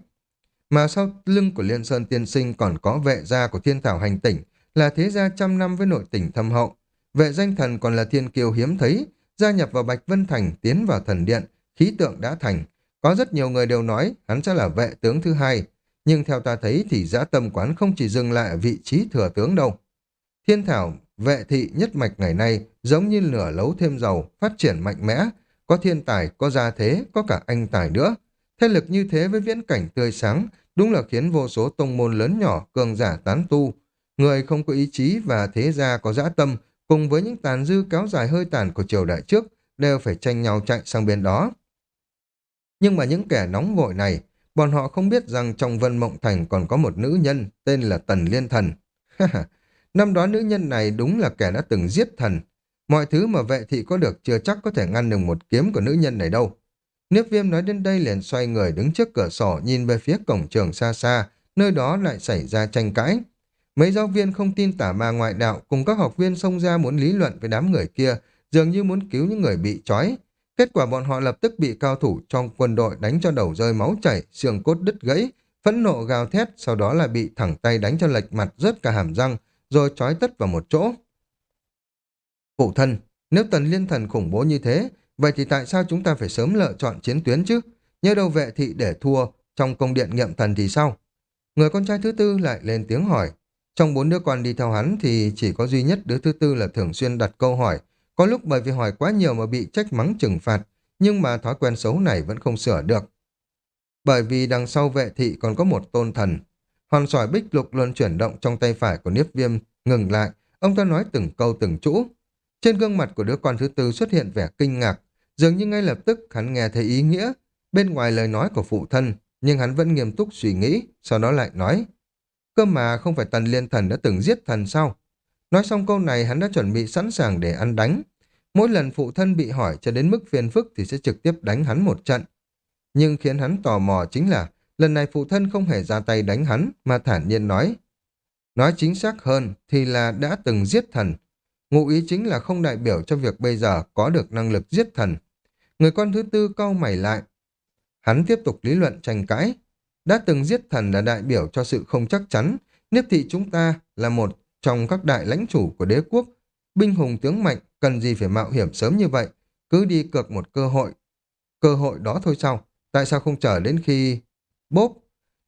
Mà sau lưng của Liên Sơn Tiên Sinh còn có vệ gia của thiên thảo hành tỉnh, là thế gia trăm năm với nội tỉnh thâm hậu. Vệ danh thần còn là thiên kiều hiếm thấy, gia nhập vào Bạch Vân Thành, tiến vào thần điện, khí tượng đã thành. Có rất nhiều người đều nói hắn sẽ là vệ tướng thứ hai, nhưng theo ta thấy thì giã tâm quán không chỉ dừng lại ở vị trí thừa tướng đâu. Thiên thảo Vệ thị nhất mạch ngày nay giống như lửa lấu thêm dầu, phát triển mạnh mẽ, có thiên tài, có gia thế, có cả anh tài nữa. Thế lực như thế với viễn cảnh tươi sáng, đúng là khiến vô số tông môn lớn nhỏ, cường giả tán tu. Người không có ý chí và thế gia có dã tâm, cùng với những tàn dư kéo dài hơi tàn của triều đại trước, đều phải tranh nhau chạy sang bên đó. Nhưng mà những kẻ nóng vội này, bọn họ không biết rằng trong Vân Mộng Thành còn có một nữ nhân tên là Tần Liên Thần. Năm đó nữ nhân này đúng là kẻ đã từng giết thần. Mọi thứ mà vệ thị có được chưa chắc có thể ngăn được một kiếm của nữ nhân này đâu. Niếp viêm nói đến đây liền xoay người đứng trước cửa sổ nhìn về phía cổng trường xa xa, nơi đó lại xảy ra tranh cãi. Mấy giáo viên không tin tả ma ngoại đạo cùng các học viên xông ra muốn lý luận với đám người kia, dường như muốn cứu những người bị trói. Kết quả bọn họ lập tức bị cao thủ trong quân đội đánh cho đầu rơi máu chảy, xương cốt đứt gãy, phẫn nộ gào thét, sau đó là bị thẳng tay đánh cho lệch mặt rớt cả hàm răng, rồi trói tất vào một chỗ. Phụ thân, nếu tần liên thần khủng bố như thế, vậy thì tại sao chúng ta phải sớm lựa chọn chiến tuyến chứ? Nhớ đâu vệ thị để thua trong công điện nghiệm thần thì sao? Người con trai thứ tư lại lên tiếng hỏi. Trong bốn đứa con đi theo hắn thì chỉ có duy nhất đứa thứ tư là thường xuyên đặt câu hỏi. Có lúc bởi vì hỏi quá nhiều mà bị trách mắng trừng phạt, nhưng mà thói quen xấu này vẫn không sửa được. Bởi vì đằng sau vệ thị còn có một tôn thần, Hòn sỏi bích lục luôn chuyển động trong tay phải của Niếp Viêm, ngừng lại, ông ta nói từng câu từng chữ. Trên gương mặt của đứa con thứ tư xuất hiện vẻ kinh ngạc, dường như ngay lập tức hắn nghe thấy ý nghĩa bên ngoài lời nói của phụ thân, nhưng hắn vẫn nghiêm túc suy nghĩ, sau đó lại nói. Cơ mà không phải tần liên thần đã từng giết thần sao? Nói xong câu này hắn đã chuẩn bị sẵn sàng để ăn đánh. Mỗi lần phụ thân bị hỏi cho đến mức phiền phức thì sẽ trực tiếp đánh hắn một trận. Nhưng khiến hắn tò mò chính là Lần này phụ thân không hề ra tay đánh hắn, mà thản nhiên nói. Nói chính xác hơn thì là đã từng giết thần. Ngụ ý chính là không đại biểu cho việc bây giờ có được năng lực giết thần. Người con thứ tư cau mày lại. Hắn tiếp tục lý luận tranh cãi. Đã từng giết thần là đại biểu cho sự không chắc chắn. Niếp thị chúng ta là một trong các đại lãnh chủ của đế quốc. Binh hùng tướng mạnh, cần gì phải mạo hiểm sớm như vậy. Cứ đi cược một cơ hội. Cơ hội đó thôi sao? Tại sao không chờ đến khi Bốp!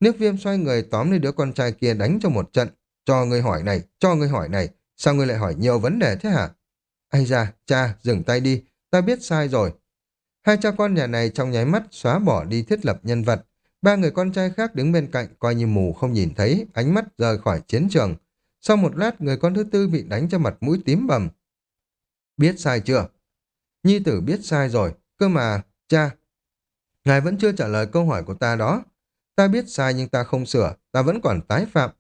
Niếp viêm xoay người tóm lấy đứa con trai kia đánh cho một trận. Cho người hỏi này, cho người hỏi này. Sao ngươi lại hỏi nhiều vấn đề thế hả? Ây da, cha, dừng tay đi. Ta biết sai rồi. Hai cha con nhà này trong nháy mắt xóa bỏ đi thiết lập nhân vật. Ba người con trai khác đứng bên cạnh coi như mù không nhìn thấy, ánh mắt rời khỏi chiến trường. Sau một lát, người con thứ tư bị đánh cho mặt mũi tím bầm. Biết sai chưa? Nhi tử biết sai rồi. Cơ mà, cha, ngài vẫn chưa trả lời câu hỏi của ta đó. Ta biết sai nhưng ta không sửa, ta vẫn còn tái phạm.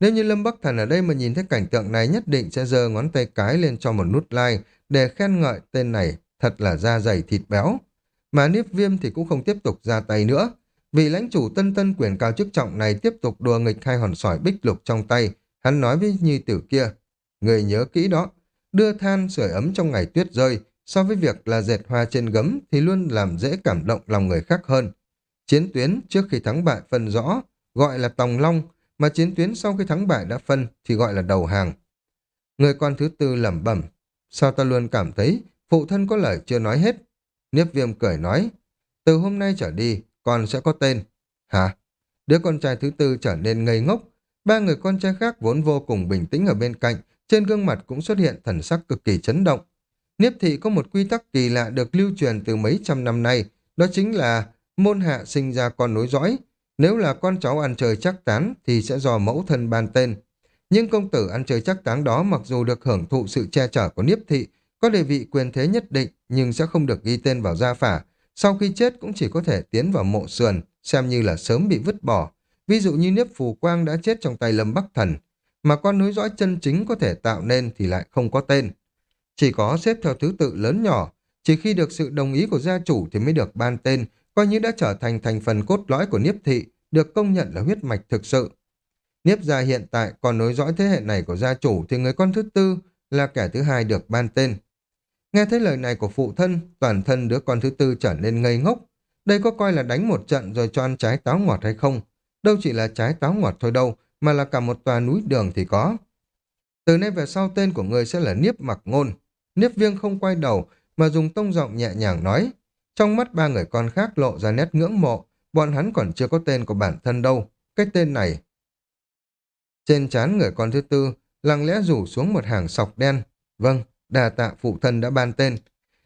Nếu như Lâm Bắc Thần ở đây mà nhìn thấy cảnh tượng này nhất định sẽ giơ ngón tay cái lên cho một nút like để khen ngợi tên này thật là da dày thịt béo. Mà Niếp Viêm thì cũng không tiếp tục ra tay nữa. Vì lãnh chủ tân tân quyền cao chức trọng này tiếp tục đùa nghịch hai hòn sỏi bích lục trong tay, hắn nói với nhi tử kia, người nhớ kỹ đó, đưa than sưởi ấm trong ngày tuyết rơi, so với việc là dệt hoa trên gấm thì luôn làm dễ cảm động lòng người khác hơn. Chiến tuyến trước khi thắng bại phân rõ, gọi là tòng long, mà chiến tuyến sau khi thắng bại đã phân thì gọi là đầu hàng. Người con thứ tư lẩm bẩm, sao ta luôn cảm thấy phụ thân có lời chưa nói hết. Niếp viêm cười nói, từ hôm nay trở đi, con sẽ có tên. Hả? Đứa con trai thứ tư trở nên ngây ngốc. Ba người con trai khác vốn vô cùng bình tĩnh ở bên cạnh, trên gương mặt cũng xuất hiện thần sắc cực kỳ chấn động. Niếp thị có một quy tắc kỳ lạ được lưu truyền từ mấy trăm năm nay, đó chính là môn hạ sinh ra con nối dõi. Nếu là con cháu ăn chơi chắc tán thì sẽ do mẫu thân ban tên. Nhưng công tử ăn chơi chắc tán đó mặc dù được hưởng thụ sự che chở của Niếp thị, có địa vị quyền thế nhất định nhưng sẽ không được ghi tên vào gia phả. Sau khi chết cũng chỉ có thể tiến vào mộ sườn, xem như là sớm bị vứt bỏ. Ví dụ như Niếp Phù Quang đã chết trong tay Lâm Bắc Thần, mà con nối dõi chân chính có thể tạo nên thì lại không có tên. Chỉ có xếp theo thứ tự lớn nhỏ, chỉ khi được sự đồng ý của gia chủ thì mới được ban tên, coi như đã trở thành thành phần cốt lõi của Niếp Thị, được công nhận là huyết mạch thực sự. Niếp gia hiện tại còn nối dõi thế hệ này của gia chủ thì người con thứ tư là kẻ thứ hai được ban tên. Nghe thấy lời này của phụ thân, toàn thân đứa con thứ tư trở nên ngây ngốc. Đây có coi là đánh một trận rồi cho ăn trái táo ngọt hay không? Đâu chỉ là trái táo ngọt thôi đâu, mà là cả một tòa núi đường thì có. Từ nay về sau tên của người sẽ là Niếp Mặc Ngôn. Niếp Viêng không quay đầu, mà dùng tông giọng nhẹ nhàng nói. Trong mắt ba người con khác lộ ra nét ngưỡng mộ, bọn hắn còn chưa có tên của bản thân đâu. Cái tên này... Trên trán người con thứ tư, lặng lẽ rủ xuống một hàng sọc đen. Vâng, đà tạ phụ thân đã ban tên.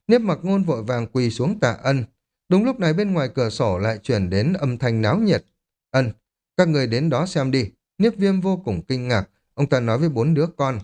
Niếp mặc ngôn vội vàng quỳ xuống tạ ân. Đúng lúc này bên ngoài cửa sổ lại truyền đến âm thanh náo nhiệt. Ân, các người đến đó xem đi. Niếp viêm vô cùng kinh ngạc. Ông ta nói với bốn đứa con.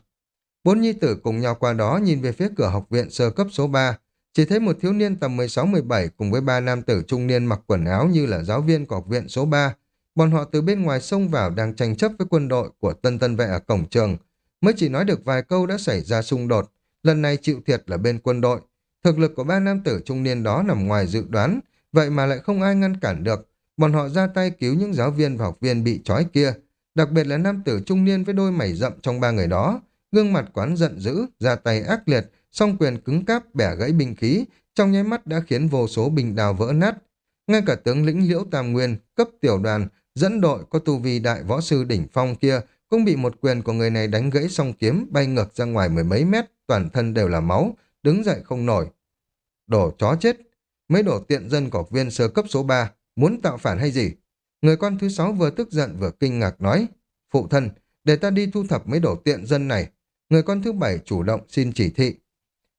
Bốn nhi tử cùng nhau qua đó nhìn về phía cửa học viện sơ cấp số 3. Chỉ thấy một thiếu niên tầm 16-17 cùng với ba nam tử trung niên mặc quần áo như là giáo viên của học viện số 3. Bọn họ từ bên ngoài xông vào đang tranh chấp với quân đội của tân tân vệ ở cổng trường. Mới chỉ nói được vài câu đã xảy ra xung đột. Lần này chịu thiệt là bên quân đội. Thực lực của ba nam tử trung niên đó nằm ngoài dự đoán, vậy mà lại không ai ngăn cản được. Bọn họ ra tay cứu những giáo viên và học viên bị trói kia. Đặc biệt là nam tử trung niên với đôi mảy rậm trong ba người đó. Gương mặt quán giận dữ, ra tay ác liệt, song quyền cứng cáp bẻ gãy binh khí, trong nháy mắt đã khiến vô số bình đào vỡ nát. Ngay cả tướng lĩnh Liễu Tam Nguyên, cấp tiểu đoàn, dẫn đội có tu vi đại võ sư đỉnh phong kia cũng bị một quyền của người này đánh gãy song kiếm bay ngược ra ngoài mười mấy mét, toàn thân đều là máu, đứng dậy không nổi. Đổ chó chết, mấy đổ tiện dân của viên sơ cấp số 3, muốn tạo phản hay gì? Người con thứ sáu vừa tức giận vừa kinh ngạc nói, phụ thân, để ta đi thu thập mấy đổ tiện dân này. Người con thứ bảy chủ động xin chỉ thị.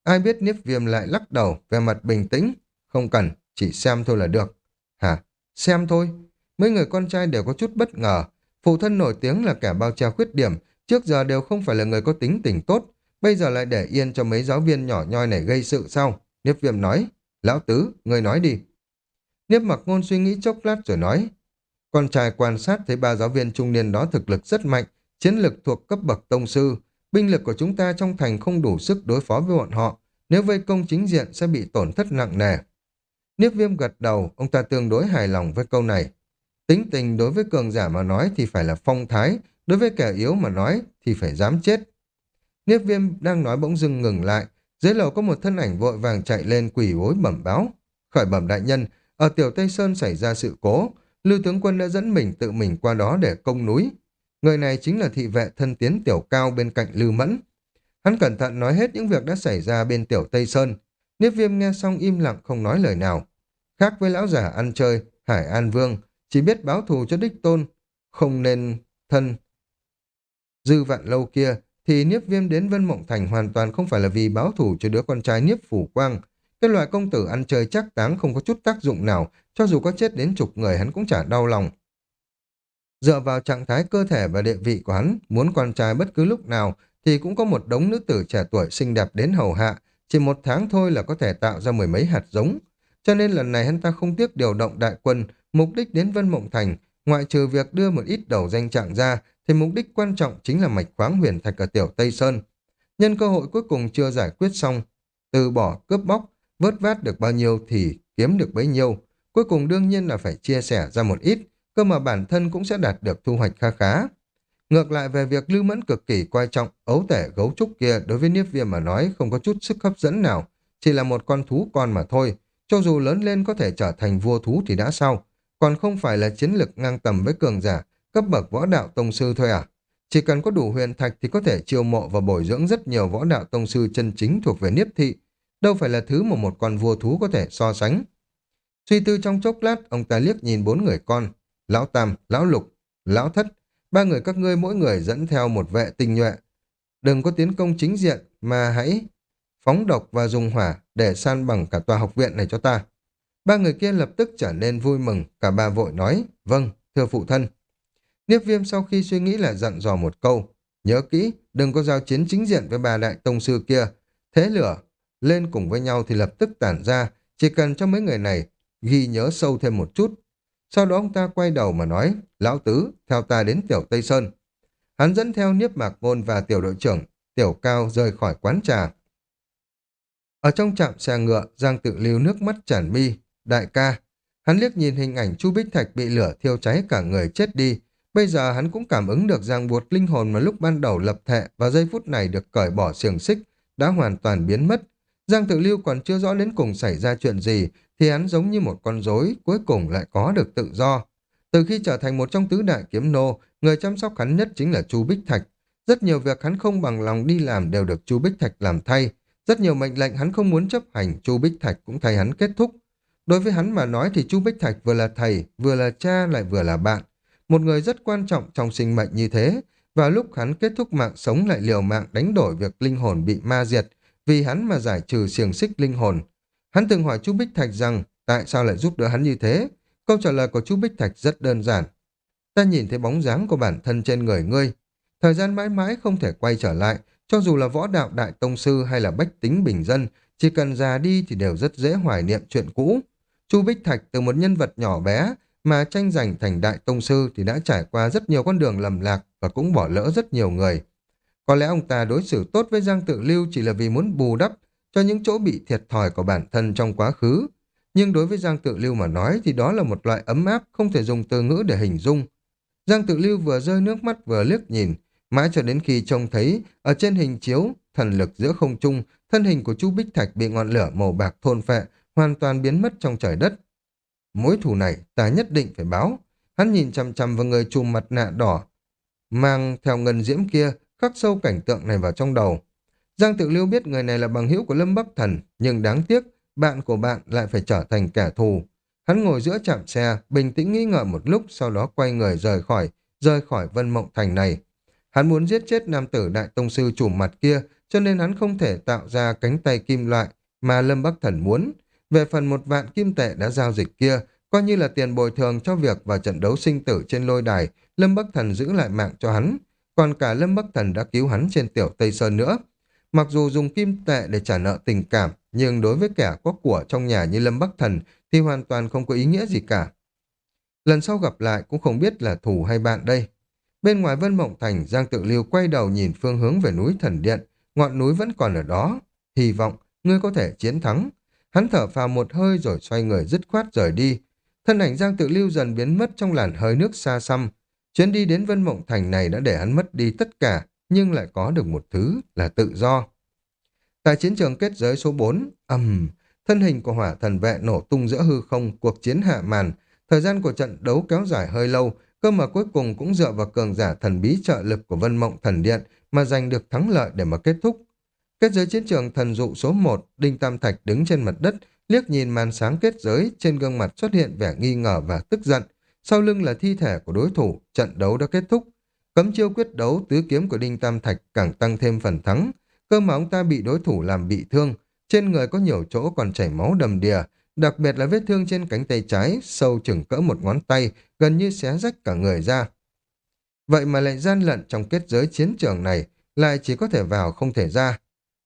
Ai biết Niếp Viêm lại lắc đầu, về mặt bình tĩnh. Không cần, chỉ xem thôi là được. Hả? Xem thôi? Mấy người con trai đều có chút bất ngờ. Phụ thân nổi tiếng là kẻ bao che khuyết điểm, trước giờ đều không phải là người có tính tình tốt. Bây giờ lại để yên cho mấy giáo viên nhỏ nhoi này gây sự sao? Niếp Viêm nói. Lão Tứ, người nói đi. Niếp mặc ngôn suy nghĩ chốc lát rồi nói. Con trai quan sát thấy ba giáo viên trung niên đó thực lực rất mạnh, chiến lực thuộc cấp bậc tông sư, Binh lực của chúng ta trong thành không đủ sức đối phó với bọn họ, nếu vây công chính diện sẽ bị tổn thất nặng nề. Niếp viêm gật đầu, ông ta tương đối hài lòng với câu này. Tính tình đối với cường giả mà nói thì phải là phong thái, đối với kẻ yếu mà nói thì phải dám chết. Niếp viêm đang nói bỗng dưng ngừng lại, dưới lầu có một thân ảnh vội vàng chạy lên quỷ bối bẩm báo. Khởi bẩm đại nhân, ở Tiểu Tây Sơn xảy ra sự cố, Lưu tướng quân đã dẫn mình tự mình qua đó để công núi. Người này chính là thị vệ thân tiến tiểu cao bên cạnh Lưu Mẫn. Hắn cẩn thận nói hết những việc đã xảy ra bên tiểu Tây Sơn. Niếp viêm nghe xong im lặng không nói lời nào. Khác với lão giả ăn chơi, Hải An Vương, chỉ biết báo thù cho đích tôn, không nên thân. Dư vạn lâu kia, thì Niếp Viêm đến Vân Mộng Thành hoàn toàn không phải là vì báo thù cho đứa con trai Niếp Phủ Quang. Cái loại công tử ăn chơi chắc táng không có chút tác dụng nào, cho dù có chết đến chục người hắn cũng chả đau lòng. Dựa vào trạng thái cơ thể và địa vị của hắn, muốn con trai bất cứ lúc nào thì cũng có một đống nữ tử trẻ tuổi xinh đẹp đến hầu hạ, chỉ một tháng thôi là có thể tạo ra mười mấy hạt giống. Cho nên lần này hắn ta không tiếc điều động đại quân, mục đích đến Vân Mộng Thành, ngoại trừ việc đưa một ít đầu danh trạng ra, thì mục đích quan trọng chính là mạch khoáng huyền thạch ở Tiểu Tây Sơn. Nhân cơ hội cuối cùng chưa giải quyết xong, từ bỏ cướp bóc, vớt vát được bao nhiêu thì kiếm được bấy nhiêu. Cuối cùng đương nhiên là phải chia sẻ ra một ít, cơ mà bản thân cũng sẽ đạt được thu hoạch kha khá. Ngược lại về việc Lưu Mẫn cực kỳ quan trọng, ấu tể gấu trúc kia đối với Niếp Viêm mà nói không có chút sức hấp dẫn nào, chỉ là một con thú con mà thôi. Cho dù lớn lên có thể trở thành vua thú thì đã sao, còn không phải là chiến lực ngang tầm với cường giả, cấp bậc võ đạo tông sư thôi à. Chỉ cần có đủ huyền thạch thì có thể chiêu mộ và bồi dưỡng rất nhiều võ đạo tông sư chân chính thuộc về Niếp Thị, đâu phải là thứ mà một con vua thú có thể so sánh. Suy tư trong chốc lát, ông ta liếc nhìn bốn người con. Lão Tam, Lão Lục, Lão Thất. Ba người các ngươi mỗi người dẫn theo một vệ tinh nhuệ. Đừng có tiến công chính diện, mà hãy phóng độc và dùng hỏa để san bằng cả tòa học viện này cho ta. Ba người kia lập tức trở nên vui mừng, cả ba vội nói, vâng, thưa phụ thân. Niếp viêm sau khi suy nghĩ lại dặn dò một câu, nhớ kỹ, đừng có giao chiến chính diện với bà đại tông sư kia. Thế lửa, lên cùng với nhau thì lập tức tản ra, chỉ cần cho mấy người này ghi nhớ sâu thêm một chút. Sau đó ông ta quay đầu mà nói, lão tứ, theo ta đến tiểu Tây Sơn. Hắn dẫn theo Niếp Mạc Ngôn và tiểu đội trưởng, tiểu cao rời khỏi quán trà. Ở trong trạm xe ngựa, Giang tự lưu nước mắt tràn mi, đại ca. Hắn liếc nhìn hình ảnh Chu Bích Thạch bị lửa thiêu cháy cả người chết đi. Bây giờ hắn cũng cảm ứng được ràng buộc linh hồn mà lúc ban đầu lập thệ và giây phút này được cởi bỏ xiềng xích, đã hoàn toàn biến mất. Giang tự lưu còn chưa rõ đến cùng xảy ra chuyện gì, thì hắn giống như một con rối cuối cùng lại có được tự do. Từ khi trở thành một trong tứ đại kiếm nô, người chăm sóc hắn nhất chính là Chu Bích Thạch. Rất nhiều việc hắn không bằng lòng đi làm đều được Chu Bích Thạch làm thay. Rất nhiều mệnh lệnh hắn không muốn chấp hành, Chu Bích Thạch cũng thay hắn kết thúc. Đối với hắn mà nói thì Chu Bích Thạch vừa là thầy, vừa là cha lại vừa là bạn. Một người rất quan trọng trong sinh mệnh như thế, và lúc hắn kết thúc mạng sống lại liều mạng đánh đổi việc linh hồn bị ma diệt, vì hắn mà giải trừ xiềng xích linh hồn. Hắn từng hỏi chú Bích Thạch rằng tại sao lại giúp đỡ hắn như thế? Câu trả lời của chú Bích Thạch rất đơn giản. Ta nhìn thấy bóng dáng của bản thân trên người ngươi. Thời gian mãi mãi không thể quay trở lại, cho dù là võ đạo đại tông sư hay là bách tính bình dân, chỉ cần già đi thì đều rất dễ hoài niệm chuyện cũ. Chu Bích Thạch từ một nhân vật nhỏ bé mà tranh giành thành đại tông sư thì đã trải qua rất nhiều con đường lầm lạc và cũng bỏ lỡ rất nhiều người. Có lẽ ông ta đối xử tốt với Giang Tự Lưu chỉ là vì muốn bù đắp cho những chỗ bị thiệt thòi của bản thân trong quá khứ. Nhưng đối với Giang Tự Lưu mà nói thì đó là một loại ấm áp không thể dùng từ ngữ để hình dung. Giang Tự Lưu vừa rơi nước mắt vừa liếc nhìn, mãi cho đến khi trông thấy ở trên hình chiếu, thần lực giữa không trung, thân hình của Chu Bích Thạch bị ngọn lửa màu bạc thôn phệ, hoàn toàn biến mất trong trời đất. Mối thù này ta nhất định phải báo. Hắn nhìn chằm chằm vào người chùm mặt nạ đỏ, mang theo ngân diễm kia, khắc sâu cảnh tượng này vào trong đầu. Giang Tự Lưu biết người này là bằng hữu của Lâm Bắc Thần, nhưng đáng tiếc, bạn của bạn lại phải trở thành kẻ thù. Hắn ngồi giữa chạm xe, bình tĩnh nghĩ ngợi một lúc, sau đó quay người rời khỏi, rời khỏi Vân Mộng Thành này. Hắn muốn giết chết nam tử đại tông sư chủ mặt kia, cho nên hắn không thể tạo ra cánh tay kim loại mà Lâm Bắc Thần muốn. Về phần một vạn kim tệ đã giao dịch kia, coi như là tiền bồi thường cho việc vào trận đấu sinh tử trên lôi đài, Lâm Bắc Thần giữ lại mạng cho hắn. Còn cả Lâm Bắc Thần đã cứu hắn trên tiểu Tây Sơn nữa. Mặc dù dùng kim tệ để trả nợ tình cảm, nhưng đối với kẻ có của trong nhà như Lâm Bắc Thần thì hoàn toàn không có ý nghĩa gì cả. Lần sau gặp lại cũng không biết là thù hay bạn đây. Bên ngoài Vân Mộng Thành, Giang Tự Lưu quay đầu nhìn phương hướng về núi Thần Điện. Ngọn núi vẫn còn ở đó. Hy vọng ngươi có thể chiến thắng. Hắn thở phào một hơi rồi xoay người dứt khoát rời đi. Thân ảnh Giang Tự Lưu dần biến mất trong làn hơi nước xa xăm. Chuyến đi đến Vân Mộng Thành này đã để hắn mất đi tất cả, nhưng lại có được một thứ là tự do. Tại chiến trường kết giới số 4, ầm, thân hình của hỏa thần vệ nổ tung giữa hư không, cuộc chiến hạ màn. Thời gian của trận đấu kéo dài hơi lâu, cơ mà cuối cùng cũng dựa vào cường giả thần bí trợ lực của Vân Mộng Thần Điện mà giành được thắng lợi để mà kết thúc. Kết giới chiến trường thần dụ số 1, Đinh Tam Thạch đứng trên mặt đất, liếc nhìn màn sáng kết giới, trên gương mặt xuất hiện vẻ nghi ngờ và tức giận. Sau lưng là thi thể của đối thủ, trận đấu đã kết thúc. Cấm chiêu quyết đấu tứ kiếm của Đinh Tam Thạch càng tăng thêm phần thắng. Cơ mà ông ta bị đối thủ làm bị thương, trên người có nhiều chỗ còn chảy máu đầm đìa, đặc biệt là vết thương trên cánh tay trái, sâu chừng cỡ một ngón tay, gần như xé rách cả người ra. Vậy mà lại gian lận trong kết giới chiến trường này, lại chỉ có thể vào không thể ra.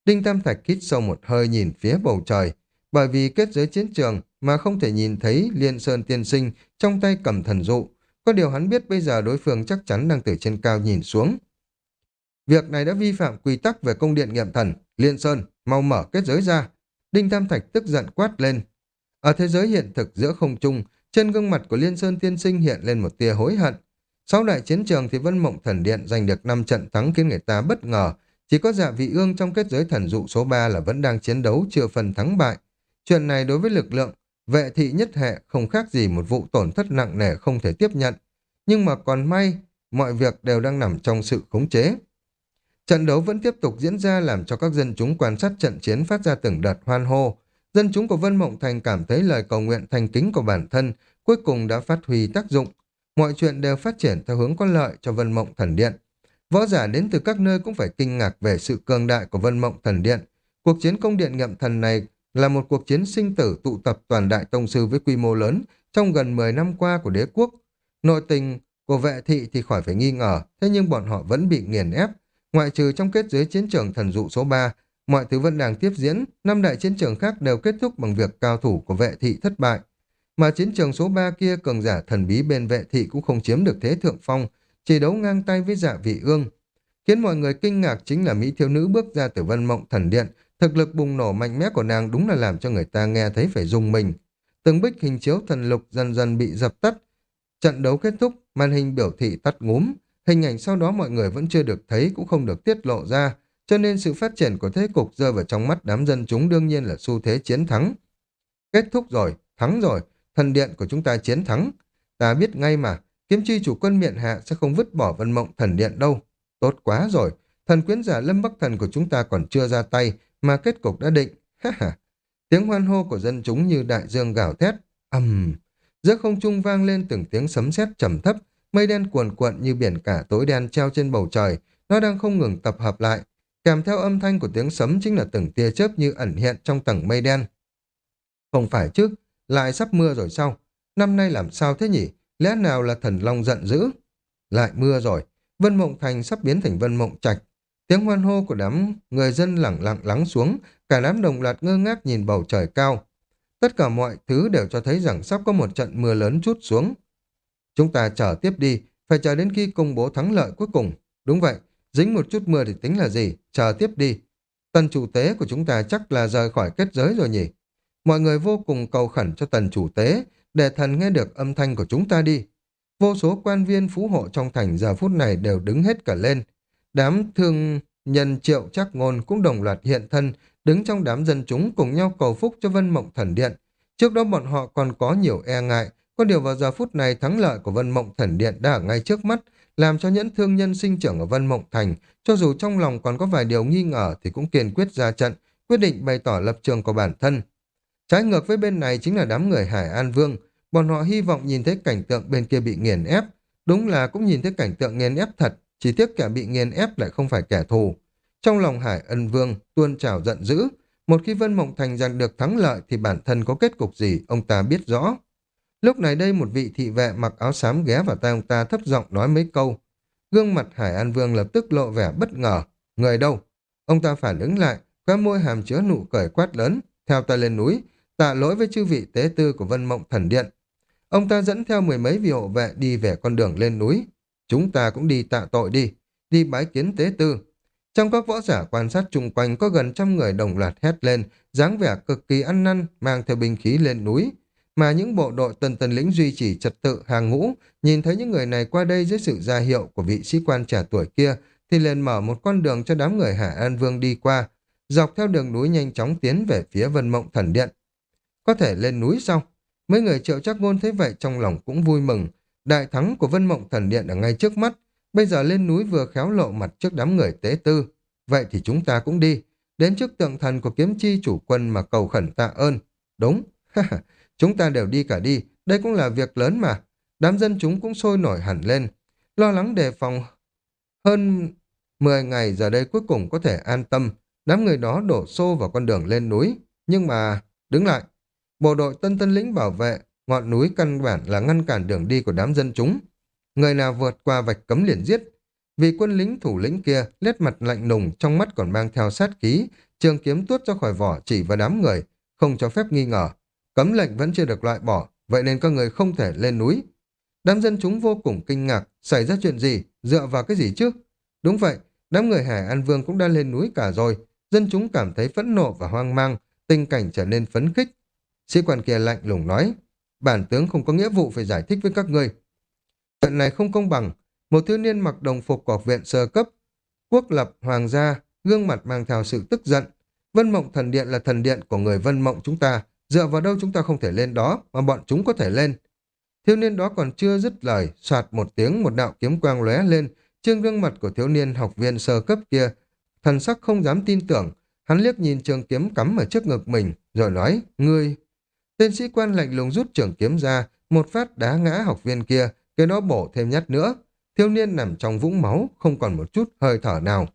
Đinh Tam Thạch hít sâu một hơi nhìn phía bầu trời, bởi vì kết giới chiến trường mà không thể nhìn thấy Liên Sơn tiên sinh trong tay cầm thần dụ. Có điều hắn biết bây giờ đối phương chắc chắn đang từ trên cao nhìn xuống. Việc này đã vi phạm quy tắc về công điện nghiệm thần. Liên Sơn, mau mở kết giới ra. Đinh Tam Thạch tức giận quát lên. Ở thế giới hiện thực giữa không trung, trên gương mặt của Liên Sơn tiên sinh hiện lên một tia hối hận. Sau đại chiến trường thì Vân Mộng Thần Điện giành được 5 trận thắng khiến người ta bất ngờ. Chỉ có dạ vị ương trong kết giới thần dụ số 3 là vẫn đang chiến đấu chưa phần thắng bại. Chuyện này đối với lực lượng, vệ thị nhất hệ không khác gì một vụ tổn thất nặng nề không thể tiếp nhận. Nhưng mà còn may, mọi việc đều đang nằm trong sự khống chế. Trận đấu vẫn tiếp tục diễn ra làm cho các dân chúng quan sát trận chiến phát ra từng đợt hoan hô. Dân chúng của Vân Mộng Thành cảm thấy lời cầu nguyện thành kính của bản thân cuối cùng đã phát huy tác dụng. Mọi chuyện đều phát triển theo hướng có lợi cho Vân Mộng Thần Điện. Võ giả đến từ các nơi cũng phải kinh ngạc về sự cường đại của Vân Mộng Thần Điện. Cuộc chiến công điện nhậm thần này là một cuộc chiến sinh tử tụ tập toàn đại tông sư với quy mô lớn trong gần 10 năm qua của đế quốc. Nội tình của vệ thị thì khỏi phải nghi ngờ, thế nhưng bọn họ vẫn bị nghiền ép. Ngoại trừ trong kết giới chiến trường thần dụ số 3, mọi thứ vẫn đang tiếp diễn, năm đại chiến trường khác đều kết thúc bằng việc cao thủ của vệ thị thất bại. Mà chiến trường số 3 kia cường giả thần bí bên vệ thị cũng không chiếm được thế thượng phong, chỉ đấu ngang tay với dạ vị ương. Khiến mọi người kinh ngạc chính là Mỹ thiếu nữ bước ra từ vân mộng thần điện, thực lực bùng nổ mạnh mẽ của nàng đúng là làm cho người ta nghe thấy phải rung mình. Từng bích hình chiếu thần lục dần dần bị dập tắt. Trận đấu kết thúc, màn hình biểu thị tắt ngúm. Hình ảnh sau đó mọi người vẫn chưa được thấy cũng không được tiết lộ ra, cho nên sự phát triển của thế cục rơi vào trong mắt đám dân chúng đương nhiên là xu thế chiến thắng. Kết thúc rồi, thắng rồi, thần điện của chúng ta chiến thắng. Ta biết ngay mà, kiếm chi chủ quân miện hạ sẽ không vứt bỏ vân mộng thần điện đâu. Tốt quá rồi, thần quyến giả lâm bắc thần của chúng ta còn chưa ra tay, mà kết cục đã định. Ha ha. Tiếng hoan hô của dân chúng như đại dương gào thét. ầm um. Giữa không trung vang lên từng tiếng sấm sét trầm thấp, mây đen cuồn cuộn như biển cả tối đen treo trên bầu trời, nó đang không ngừng tập hợp lại. Kèm theo âm thanh của tiếng sấm chính là từng tia chớp như ẩn hiện trong tầng mây đen. Không phải chứ, lại sắp mưa rồi sao? Năm nay làm sao thế nhỉ? Lẽ nào là thần long giận dữ? Lại mưa rồi, Vân Mộng Thành sắp biến thành Vân Mộng Trạch. Tiếng hoan hô của đám người dân lẳng lặng lắng xuống, cả đám đồng loạt ngơ ngác nhìn bầu trời cao. Tất cả mọi thứ đều cho thấy rằng sắp có một trận mưa lớn chút xuống. Chúng ta chờ tiếp đi, phải chờ đến khi công bố thắng lợi cuối cùng. Đúng vậy, dính một chút mưa thì tính là gì, chờ tiếp đi. Tần chủ tế của chúng ta chắc là rời khỏi kết giới rồi nhỉ. Mọi người vô cùng cầu khẩn cho tần chủ tế, để thần nghe được âm thanh của chúng ta đi. Vô số quan viên phú hộ trong thành giờ phút này đều đứng hết cả lên. Đám thương nhân triệu chắc ngôn cũng đồng loạt hiện thân, đứng trong đám dân chúng cùng nhau cầu phúc cho Vân Mộng Thần Điện. Trước đó bọn họ còn có nhiều e ngại, có điều vào giờ phút này thắng lợi của Vân Mộng Thần Điện đã ở ngay trước mắt, làm cho những thương nhân sinh trưởng ở Vân Mộng Thành, cho dù trong lòng còn có vài điều nghi ngờ thì cũng kiên quyết ra trận, quyết định bày tỏ lập trường của bản thân. Trái ngược với bên này chính là đám người Hải An Vương, bọn họ hy vọng nhìn thấy cảnh tượng bên kia bị nghiền ép. Đúng là cũng nhìn thấy cảnh tượng nghiền ép thật, chỉ tiếc kẻ bị nghiền ép lại không phải kẻ thù. Trong lòng Hải Ân Vương tuôn trào giận dữ, một khi Vân Mộng Thành giành được thắng lợi thì bản thân có kết cục gì ông ta biết rõ. Lúc này đây một vị thị vệ mặc áo xám ghé vào tay ông ta thấp giọng nói mấy câu. Gương mặt Hải An Vương lập tức lộ vẻ bất ngờ. Người đâu? Ông ta phản ứng lại, khóe môi hàm chứa nụ cười quát lớn, theo ta lên núi, tạ lỗi với chư vị tế tư của Vân Mộng Thần Điện. Ông ta dẫn theo mười mấy vị hộ vệ đi về con đường lên núi. Chúng ta cũng đi tạ tội đi, đi bái kiến tế tư. Trong các võ giả quan sát chung quanh có gần trăm người đồng loạt hét lên, dáng vẻ cực kỳ ăn năn, mang theo binh khí lên núi. Mà những bộ đội tần tần lĩnh duy trì trật tự hàng ngũ, nhìn thấy những người này qua đây dưới sự ra hiệu của vị sĩ quan trẻ tuổi kia, thì liền mở một con đường cho đám người Hải An Vương đi qua, dọc theo đường núi nhanh chóng tiến về phía Vân Mộng Thần Điện. Có thể lên núi sao? Mấy người triệu chắc ngôn thấy vậy trong lòng cũng vui mừng. Đại thắng của Vân Mộng Thần Điện ở ngay trước mắt. Bây giờ lên núi vừa khéo lộ mặt trước đám người tế tư. Vậy thì chúng ta cũng đi. Đến trước tượng thần của kiếm chi chủ quân mà cầu khẩn tạ ơn. Đúng. chúng ta đều đi cả đi. Đây cũng là việc lớn mà. Đám dân chúng cũng sôi nổi hẳn lên. Lo lắng đề phòng hơn 10 ngày giờ đây cuối cùng có thể an tâm. Đám người đó đổ xô vào con đường lên núi. Nhưng mà... Đứng lại. Bộ đội tân tân lĩnh bảo vệ, ngọn núi căn bản là ngăn cản đường đi của đám dân chúng. Người nào vượt qua vạch cấm liền giết. Vì quân lính thủ lĩnh kia, lét mặt lạnh lùng, trong mắt còn mang theo sát khí, trường kiếm tuốt ra khỏi vỏ chỉ vào đám người, không cho phép nghi ngờ. Cấm lệnh vẫn chưa được loại bỏ, vậy nên các người không thể lên núi. Đám dân chúng vô cùng kinh ngạc, xảy ra chuyện gì, dựa vào cái gì chứ? Đúng vậy, đám người Hải An Vương cũng đã lên núi cả rồi. Dân chúng cảm thấy phẫn nộ và hoang mang, tình cảnh trở nên phấn khích. Sĩ quan kia lạnh lùng nói, bản tướng không có nghĩa vụ phải giải thích với các ngươi. Chuyện này không công bằng, một thiếu niên mặc đồng phục của học viện sơ cấp, quốc lập hoàng gia, gương mặt mang theo sự tức giận. Vân Mộng Thần Điện là thần điện của người Vân Mộng chúng ta, dựa vào đâu chúng ta không thể lên đó, mà bọn chúng có thể lên. Thiếu niên đó còn chưa dứt lời, soạt một tiếng một đạo kiếm quang lóe lên, trương gương mặt của thiếu niên học viên sơ cấp kia, thần sắc không dám tin tưởng, hắn liếc nhìn trường kiếm cắm ở trước ngực mình, rồi nói, ngươi... Tên sĩ quan lạnh lùng rút trường kiếm ra, một phát đá ngã học viên kia, cái đó bổ thêm nhát nữa. Thiếu niên nằm trong vũng máu, không còn một chút hơi thở nào.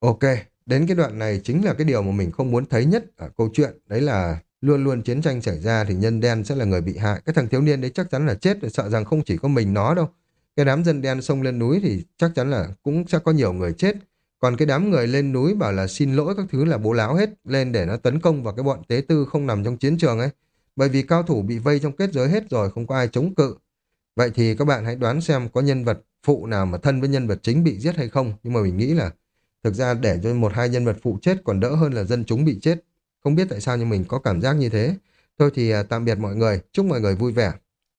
Ok, đến cái đoạn này chính là cái điều mà mình không muốn thấy nhất ở câu chuyện. Đấy là luôn luôn chiến tranh xảy ra thì nhân đen sẽ là người bị hại. Cái thằng thiếu niên đấy chắc chắn là chết, sợ rằng không chỉ có mình nó đâu. Cái đám dân đen xông lên núi thì chắc chắn là cũng sẽ có nhiều người chết. Còn cái đám người lên núi bảo là xin lỗi các thứ là bố láo hết, lên để nó tấn công vào cái bọn tế tư không nằm trong chiến trường ấy. Bởi vì cao thủ bị vây trong kết giới hết rồi, không có ai chống cự. Vậy thì các bạn hãy đoán xem có nhân vật phụ nào mà thân với nhân vật chính bị giết hay không. Nhưng mà mình nghĩ là thực ra để cho một hai nhân vật phụ chết còn đỡ hơn là dân chúng bị chết. Không biết tại sao nhưng mình có cảm giác như thế. Thôi thì à, tạm biệt mọi người, chúc mọi người vui vẻ.